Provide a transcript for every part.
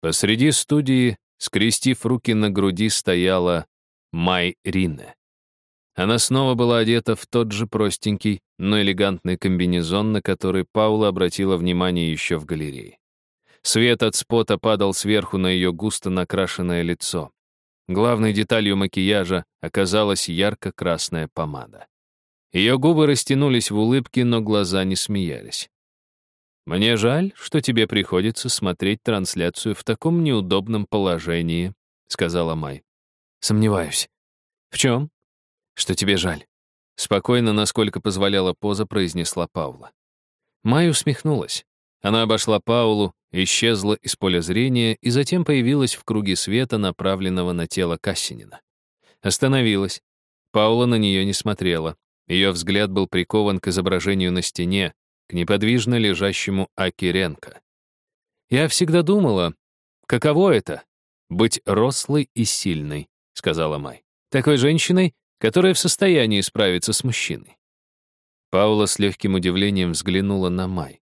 Посреди студии, скрестив руки на груди, стояла Май Ринне. Она снова была одета в тот же простенький, но элегантный комбинезон, на который Паула обратила внимание еще в галерее. Свет от спота падал сверху на ее густо накрашенное лицо. Главной деталью макияжа оказалась ярко-красная помада. Ее губы растянулись в улыбке, но глаза не смеялись. «Мне жаль, что тебе приходится смотреть трансляцию в таком неудобном положении», — сказала Май. «Сомневаюсь». «В чем?» «Что тебе жаль?» Спокойно, насколько позволяла поза, произнесла Паула. Май усмехнулась. Она обошла Паулу, исчезла из поля зрения и затем появилась в круге света, направленного на тело Кассинина. Остановилась. Паула на нее не смотрела. Ее взгляд был прикован к изображению на стене, к неподвижно лежащему Акиренко. «Я всегда думала, каково это — быть рослой и сильной», — сказала Май. «Такой женщиной, которая в состоянии справиться с мужчиной». Паула с легким удивлением взглянула на Май.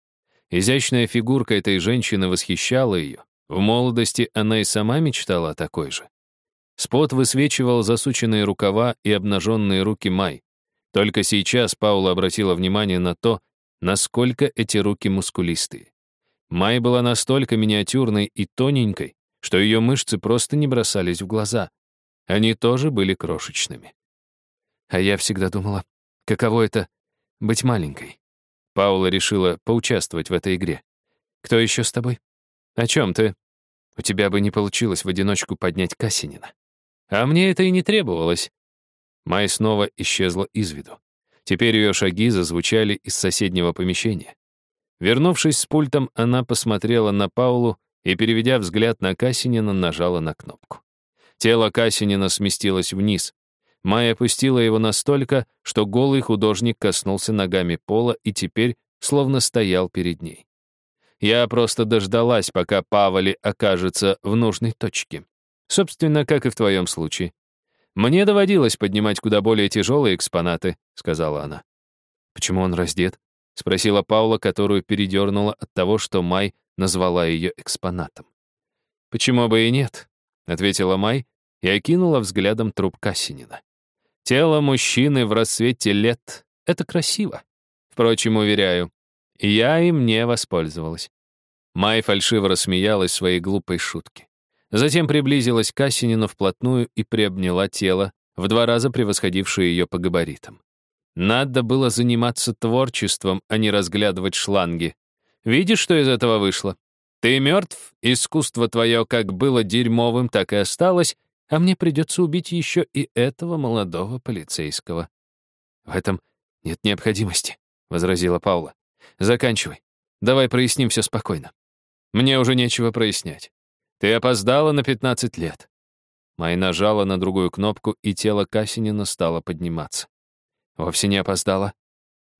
Изящная фигурка этой женщины восхищала ее. В молодости она и сама мечтала о такой же. Спот высвечивал засученные рукава и обнаженные руки Май. Только сейчас Паула обратила внимание на то, насколько эти руки мускулистые. Май была настолько миниатюрной и тоненькой, что ее мышцы просто не бросались в глаза. Они тоже были крошечными. А я всегда думала, каково это — быть маленькой. Паула решила поучаствовать в этой игре. «Кто еще с тобой?» «О чем ты?» «У тебя бы не получилось в одиночку поднять Касинина». «А мне это и не требовалось». Май снова исчезла из виду. Теперь ее шаги зазвучали из соседнего помещения. Вернувшись с пультом, она посмотрела на Паулу и, переведя взгляд на Касинина, нажала на кнопку. Тело Касинина сместилось вниз. Майя опустила его настолько, что голый художник коснулся ногами пола и теперь словно стоял перед ней. Я просто дождалась, пока Павали окажется в нужной точке. Собственно, как и в твоем случае. «Мне доводилось поднимать куда более тяжелые экспонаты», — сказала она. «Почему он раздет?» — спросила Паула, которую передернула от того, что Май назвала ее экспонатом. «Почему бы и нет?» — ответила Май и окинула взглядом труп Кассинина. «Тело мужчины в рассвете лет — это красиво. Впрочем, уверяю, я им не воспользовалась». Май фальшиво рассмеялась своей глупой шутке. Затем приблизилась к Кассинину вплотную и приобняла тело, в два раза превосходившее ее по габаритам. Надо было заниматься творчеством, а не разглядывать шланги. Видишь, что из этого вышло? Ты мертв, искусство твое как было дерьмовым, так и осталось, а мне придется убить еще и этого молодого полицейского. В этом нет необходимости, — возразила Паула. Заканчивай. Давай проясним все спокойно. Мне уже нечего прояснять. Ты опоздала на 15 лет». Май нажала на другую кнопку, и тело Касинина стало подниматься. Вовсе не опоздала.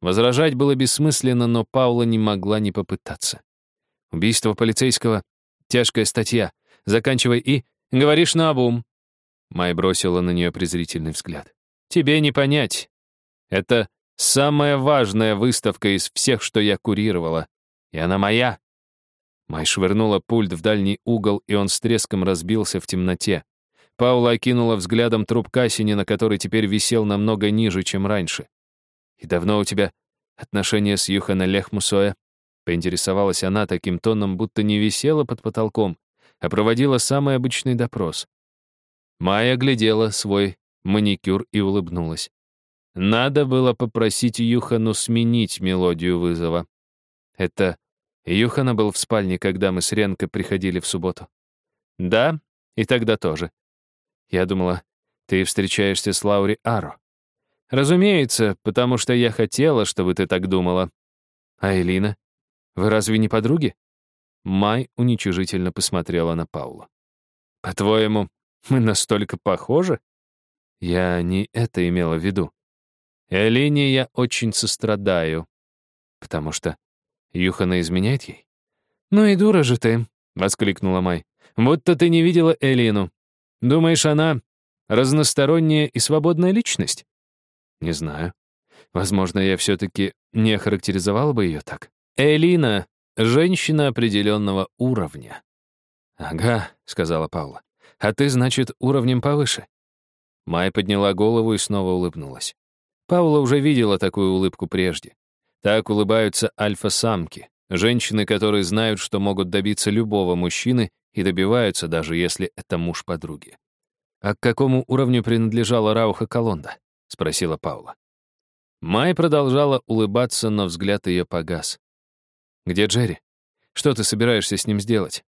Возражать было бессмысленно, но Паула не могла не попытаться. Убийство полицейского — тяжкая статья. Заканчивай и... Говоришь наобум. Май бросила на нее презрительный взгляд. Тебе не понять. Это самая важная выставка из всех, что я курировала. И она моя. Май швырнула пульт в дальний угол, и он с треском разбился в темноте. Паула окинула взглядом труп Кассинина, который теперь висел намного ниже, чем раньше. «И давно у тебя отношения с Юхана Лехмусоя?» Поинтересовалась она таким тоном, будто не висела под потолком, а проводила самый обычный допрос. Майя глядела свой маникюр и улыбнулась. Надо было попросить Юхану сменить мелодию вызова. Это Юхана был в спальне, когда мы с Ренко приходили в субботу. Да, и тогда тоже. Я думала, ты встречаешься с Лаури Аро. Разумеется, потому что я хотела, чтобы ты так думала. А Элина? Вы разве не подруги? Май уничижительно посмотрела на Паула. По-твоему, мы настолько похожи? Я не это имела в виду. Элине я очень сострадаю, потому что Юхана изменяет ей? «Ну и дура же ты», — воскликнула Май. «Будто ты не видела Элину. Думаешь, она разносторонняя и свободная личность?» «Не знаю. Возможно, я все-таки не охарактеризовала бы ее так. Элина — женщина определенного уровня. «Ага», — сказала Паула. «А ты, значит, уровнем повыше». Май подняла голову и снова улыбнулась. Паула уже видела такую улыбку прежде. Так улыбаются альфа-самки, женщины, которые знают, что могут добиться любого мужчины и добиваются, даже если это муж подруги. «А к какому уровню принадлежала Рауха Колонда?» — спросила Паула. Май продолжала улыбаться, но взгляд ее погас. «Где Джерри? Что ты собираешься с ним сделать?»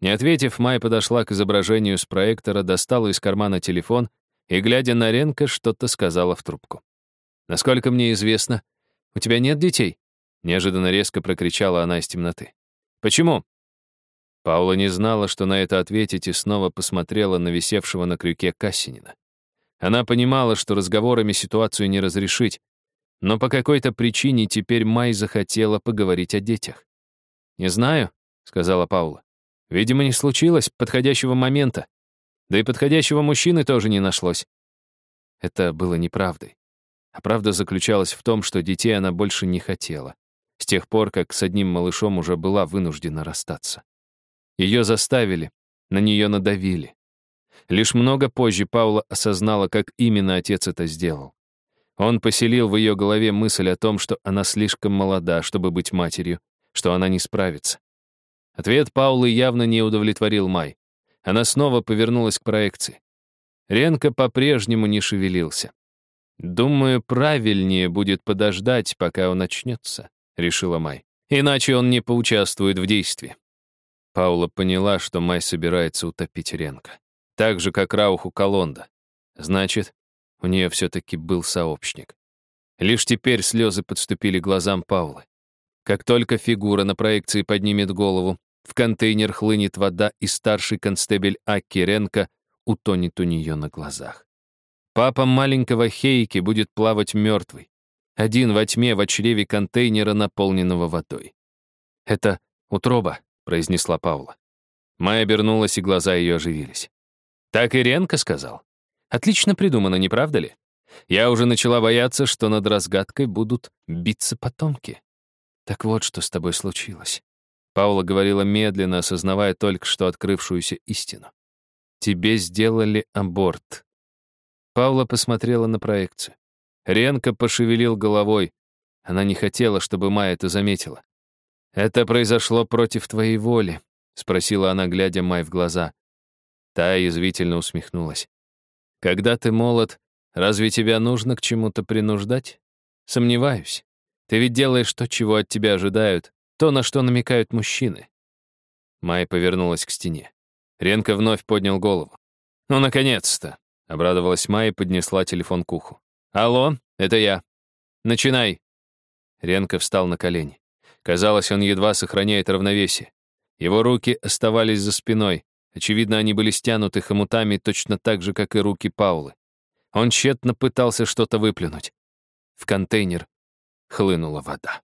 Не ответив, Май подошла к изображению с проектора, достала из кармана телефон и, глядя на Ренка, что-то сказала в трубку. «Насколько мне известно, у тебя нет детей?» Неожиданно резко прокричала она из темноты. «Почему?» Паула не знала, что на это ответить, и снова посмотрела на висевшего на крюке Кассинина. Она понимала, что разговорами ситуацию не разрешить, но по какой-то причине теперь Май захотела поговорить о детях. «Не знаю», — сказала Паула. «Видимо, не случилось подходящего момента. Да и подходящего мужчины тоже не нашлось». Это было неправдой. А правда заключалась в том, что детей она больше не хотела, с тех пор, как с одним малышом уже была вынуждена расстаться. Ее заставили, на нее надавили. Лишь много позже Паула осознала, как именно отец это сделал. Он поселил в ее голове мысль о том, что она слишком молода, чтобы быть матерью, что она не справится. Ответ Паулы явно не удовлетворил Май. Она снова повернулась к проекции. Ренко по-прежнему не шевелился. «Думаю, правильнее будет подождать, пока он начнется», — решила Май. «Иначе он не поучаствует в действии». Паула поняла, что Май собирается утопить Ренко. Так же, как Рауху Колонда. Значит, у нее все-таки был сообщник. Лишь теперь слезы подступили глазам Паулы. Как только фигура на проекции поднимет голову, в контейнер хлынет вода, и старший констебель Акки Ренко утонет у нее на глазах. Папа маленького Хейки будет плавать мертвый, один во тьме в чреве контейнера, наполненного водой. «Это утроба», — произнесла Паула. Майя обернулась, и глаза ее оживились. «Так и Ренко сказал. Отлично придумано, не правда ли? Я уже начала бояться, что над разгадкой будут биться потомки. Так вот, что с тобой случилось. Паула говорила медленно, осознавая только что открывшуюся истину. Тебе сделали аборт. Паула посмотрела на проекцию. Ренко пошевелил головой. Она не хотела, чтобы Майя это заметила. «Это произошло против твоей воли», — спросила она, глядя Май в глаза. Та язвительно усмехнулась. Когда ты молод, разве тебя нужно к чему-то принуждать? Сомневаюсь. Ты ведь делаешь то, чего от тебя ожидают, то, на что намекают мужчины. Май повернулась к стене. Ренка вновь поднял голову. «Ну, наконец-то!» — обрадовалась Май и поднесла телефон к уху. «Алло, это я. Начинай!» Ренка встал на колени. Казалось, он едва сохраняет равновесие. Его руки оставались за спиной, Очевидно, они были стянуты хомутами точно так же, как и руки Паулы. Он тщетно пытался что-то выплюнуть. В контейнер хлынула вода.